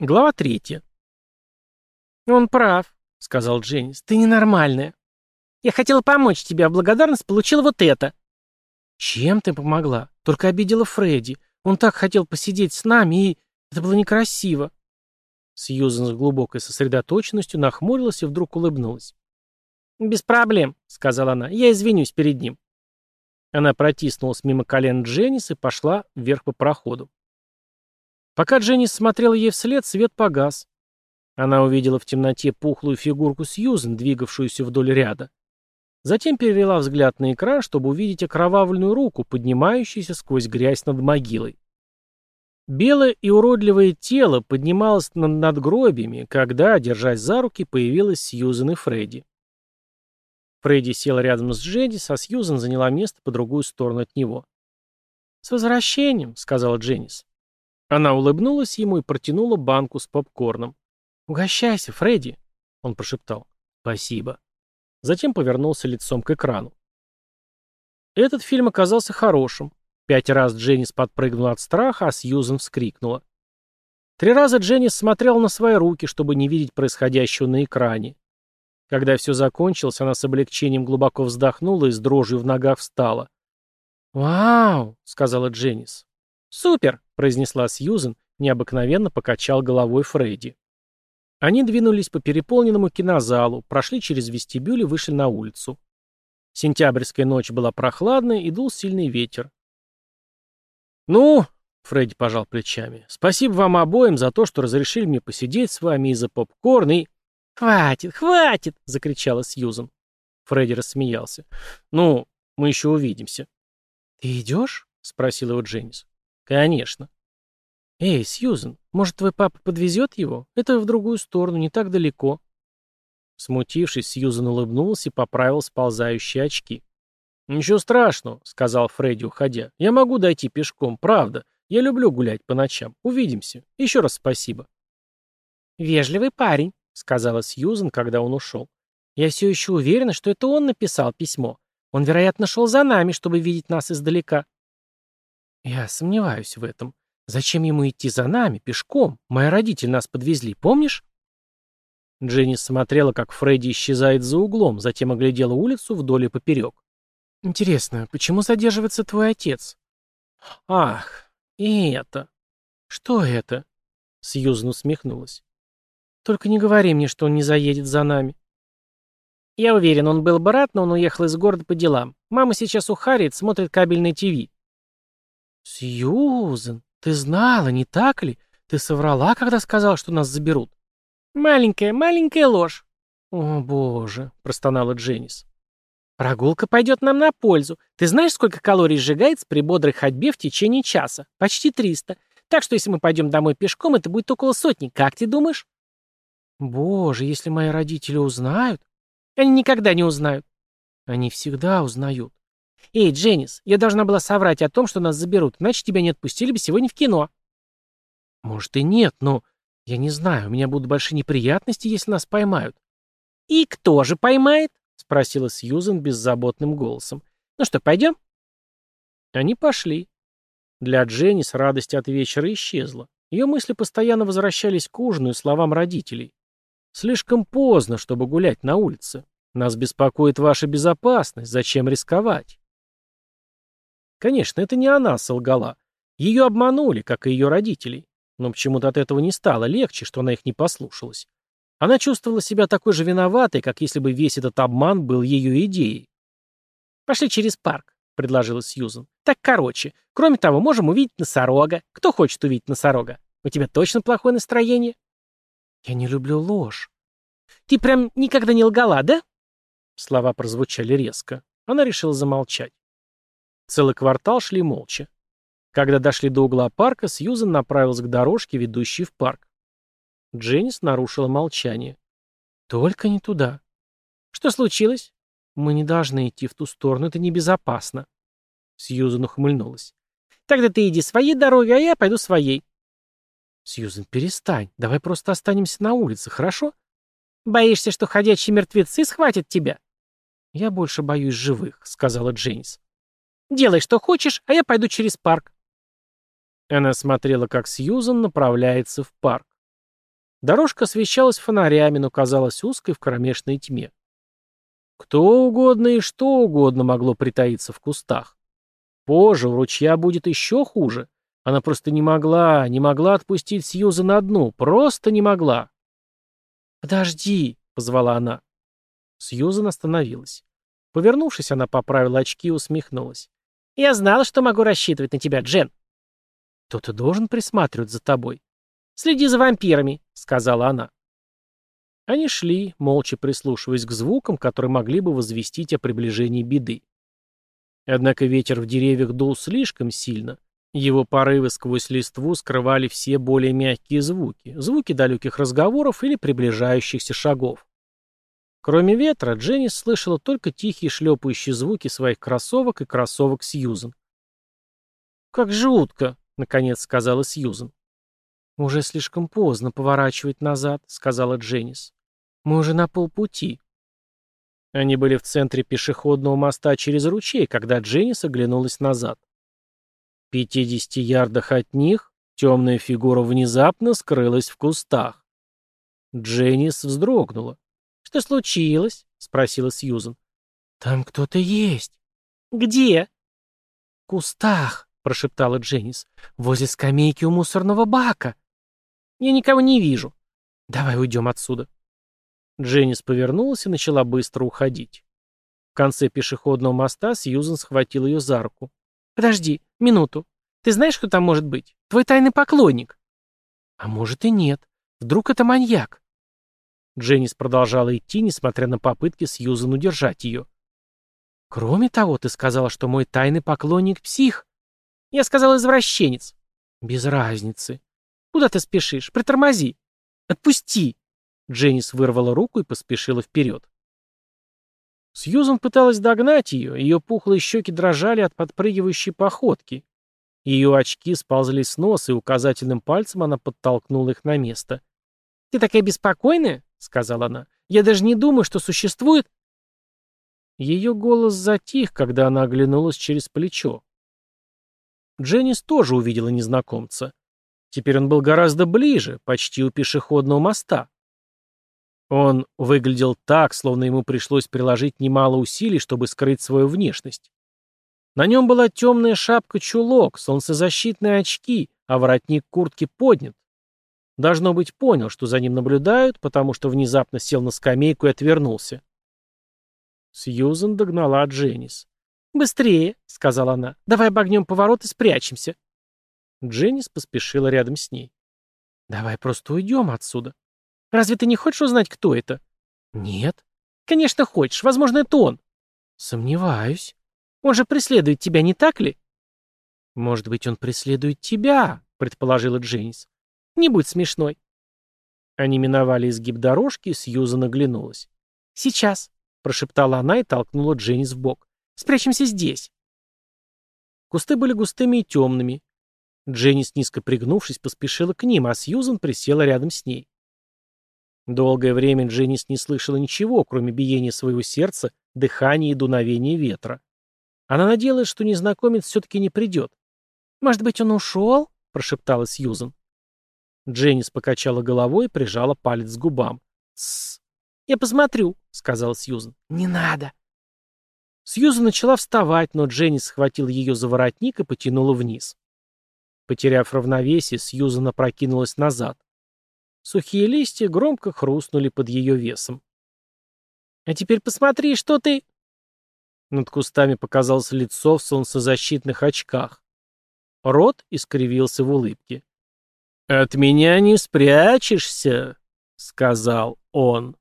Глава третья. «Он прав», — сказал Дженнис. «Ты ненормальная. Я хотела помочь тебе, а в благодарность получила вот это». «Чем ты помогла? Только обидела Фредди. Он так хотел посидеть с нами, и это было некрасиво». Сьюзен с глубокой сосредоточенностью нахмурилась и вдруг улыбнулась. «Без проблем», — сказала она. «Я извинюсь перед ним». Она протиснулась мимо колен Дженнис и пошла вверх по проходу. Пока Дженнис смотрела ей вслед, свет погас. Она увидела в темноте пухлую фигурку Сьюзен, двигавшуюся вдоль ряда. Затем перевела взгляд на экран, чтобы увидеть окровавленную руку, поднимающуюся сквозь грязь над могилой. Белое и уродливое тело поднималось над надгробиями, когда, держась за руки, появилась Сьюзен и Фредди. Фредди сел рядом с Дженнис, а Сьюзен заняла место по другую сторону от него. «С возвращением», — сказала Дженнис. Она улыбнулась ему и протянула банку с попкорном. «Угощайся, Фредди», — он прошептал. «Спасибо». Затем повернулся лицом к экрану. Этот фильм оказался хорошим. Пять раз Дженнис подпрыгнула от страха, а Сьюзен вскрикнула. Три раза Дженнис смотрела на свои руки, чтобы не видеть происходящего на экране. Когда все закончилось, она с облегчением глубоко вздохнула и с дрожью в ногах встала. «Вау!» — сказала Дженнис. «Супер!» — произнесла Сьюзен, необыкновенно покачал головой Фредди. Они двинулись по переполненному кинозалу, прошли через вестибюль и вышли на улицу. Сентябрьская ночь была прохладная и дул сильный ветер. «Ну», — Фредди пожал плечами, — «спасибо вам обоим за то, что разрешили мне посидеть с вами из-за попкорна и...» «Хватит, хватит!» — закричала Сьюзен. Фредди рассмеялся. «Ну, мы еще увидимся». «Ты идешь?» — спросил его Дженнис. «Конечно». «Эй, Сьюзен, может, твой папа подвезет его? Это в другую сторону, не так далеко». Смутившись, Сьюзен улыбнулся и поправил сползающие очки. «Ничего страшного», — сказал Фредди, уходя. «Я могу дойти пешком, правда. Я люблю гулять по ночам. Увидимся. Еще раз спасибо». «Вежливый парень», — сказала Сьюзен, когда он ушел. «Я все еще уверена, что это он написал письмо. Он, вероятно, шел за нами, чтобы видеть нас издалека». «Я сомневаюсь в этом. Зачем ему идти за нами, пешком? Мои родители нас подвезли, помнишь?» Дженни смотрела, как Фредди исчезает за углом, затем оглядела улицу вдоль и поперек. «Интересно, почему задерживается твой отец?» «Ах, и это...» «Что это?» Сьюзан усмехнулась. «Только не говори мне, что он не заедет за нами». «Я уверен, он был бы рад, но он уехал из города по делам. Мама сейчас у Харриет смотрит кабельное ТВ. «Сьюзен, ты знала, не так ли? Ты соврала, когда сказала, что нас заберут?» «Маленькая, маленькая ложь». «О, боже», — простонала Дженнис. «Прогулка пойдет нам на пользу. Ты знаешь, сколько калорий сжигается при бодрой ходьбе в течение часа? Почти триста. Так что если мы пойдем домой пешком, это будет около сотни. Как ты думаешь?» «Боже, если мои родители узнают...» «Они никогда не узнают». «Они всегда узнают. «Эй, Дженнис, я должна была соврать о том, что нас заберут, иначе тебя не отпустили бы сегодня в кино». «Может и нет, но я не знаю, у меня будут большие неприятности, если нас поймают». «И кто же поймает?» — спросила Сьюзен беззаботным голосом. «Ну что, пойдем?» Они пошли. Для Дженнис радость от вечера исчезла. Ее мысли постоянно возвращались к ужину и словам родителей. «Слишком поздно, чтобы гулять на улице. Нас беспокоит ваша безопасность. Зачем рисковать?» Конечно, это не она солгала. Ее обманули, как и ее родителей. Но почему-то от этого не стало легче, что она их не послушалась. Она чувствовала себя такой же виноватой, как если бы весь этот обман был ее идеей. «Пошли через парк», — предложила Сьюзан. «Так короче. Кроме того, можем увидеть носорога. Кто хочет увидеть носорога? У тебя точно плохое настроение?» «Я не люблю ложь». «Ты прям никогда не лгала, да?» Слова прозвучали резко. Она решила замолчать. Целый квартал шли молча. Когда дошли до угла парка, Сьюзен направилась к дорожке, ведущей в парк. Дженнис нарушила молчание. «Только не туда». «Что случилось?» «Мы не должны идти в ту сторону, это небезопасно». Сьюзен ухмыльнулась. «Тогда ты иди своей дорогой, а я пойду своей». «Сьюзен, перестань. Давай просто останемся на улице, хорошо?» «Боишься, что ходячие мертвецы схватят тебя?» «Я больше боюсь живых», — сказала Дженнис. Делай, что хочешь, а я пойду через парк». Она смотрела, как Сьюзан направляется в парк. Дорожка освещалась фонарями, но казалась узкой в кромешной тьме. Кто угодно и что угодно могло притаиться в кустах. Позже у ручья будет еще хуже. Она просто не могла, не могла отпустить Сьюза на дну, просто не могла. «Подожди», — позвала она. Сьюзан остановилась. Повернувшись, она поправила очки и усмехнулась. «Я знала, что могу рассчитывать на тебя, Джен». «Кто-то должен присматривать за тобой». «Следи за вампирами», — сказала она. Они шли, молча прислушиваясь к звукам, которые могли бы возвестить о приближении беды. Однако ветер в деревьях дул слишком сильно. Его порывы сквозь листву скрывали все более мягкие звуки, звуки далеких разговоров или приближающихся шагов. Кроме ветра, Дженнис слышала только тихие шлепающие звуки своих кроссовок и кроссовок Сьюзен. «Как жутко!» — наконец сказала Сьюзен. «Уже слишком поздно поворачивать назад», — сказала Дженнис. «Мы уже на полпути». Они были в центре пешеходного моста через ручей, когда Дженнис оглянулась назад. В пятидесяти ярдах от них темная фигура внезапно скрылась в кустах. Дженнис вздрогнула. «Что случилось?» — спросила Сьюзен. «Там кто-то есть». «Где?» «В кустах», — прошептала Дженнис. «Возле скамейки у мусорного бака». «Я никого не вижу». «Давай уйдем отсюда». Дженнис повернулась и начала быстро уходить. В конце пешеходного моста Сьюзен схватил ее за руку. «Подожди, минуту. Ты знаешь, кто там может быть? Твой тайный поклонник». «А может и нет. Вдруг это маньяк?» Дженнис продолжала идти, несмотря на попытки Сьюзен удержать ее. «Кроме того, ты сказала, что мой тайный поклонник — псих». «Я сказал извращенец». «Без разницы. Куда ты спешишь? Притормози. Отпусти!» Дженнис вырвала руку и поспешила вперед. Сьюзан пыталась догнать ее, ее пухлые щеки дрожали от подпрыгивающей походки. Ее очки сползли с носа, и указательным пальцем она подтолкнула их на место. «Ты такая беспокойная?» — сказала она. «Я даже не думаю, что существует...» Ее голос затих, когда она оглянулась через плечо. Дженнис тоже увидела незнакомца. Теперь он был гораздо ближе, почти у пешеходного моста. Он выглядел так, словно ему пришлось приложить немало усилий, чтобы скрыть свою внешность. На нем была темная шапка-чулок, солнцезащитные очки, а воротник куртки поднят. Должно быть, понял, что за ним наблюдают, потому что внезапно сел на скамейку и отвернулся. Сьюзен догнала Дженнис. «Быстрее», — сказала она, — «давай обогнем поворот и спрячемся». Дженнис поспешила рядом с ней. «Давай просто уйдем отсюда». Разве ты не хочешь узнать, кто это? Нет. Конечно, хочешь. Возможно, это он. Сомневаюсь. Он же преследует тебя, не так ли? Может быть, он преследует тебя, предположила Дженнис. Не будь смешной. Они миновали изгиб дорожки, и Сьюзан оглянулась. «Сейчас», — прошептала она и толкнула Дженнис в бок. «Спрячемся здесь». Кусты были густыми и темными. Дженнис, низко пригнувшись, поспешила к ним, а Сьюзан присела рядом с ней. Долгое время Дженнис не слышала ничего, кроме биения своего сердца, дыхания и дуновения ветра. Она надеялась, что незнакомец все-таки не придет. «Может быть, он ушел?» — прошептала Сьюзан. Дженнис покачала головой и прижала палец к губам. «Тссс! Я посмотрю», — сказала Сьюзан. «Не надо». Сьюзан начала вставать, но Дженнис схватил ее за воротник и потянула вниз. Потеряв равновесие, Сьюзан опрокинулась назад. Сухие листья громко хрустнули под ее весом. «А теперь посмотри, что ты...» Над кустами показалось лицо в солнцезащитных очках. Рот искривился в улыбке. «От меня не спрячешься», — сказал он.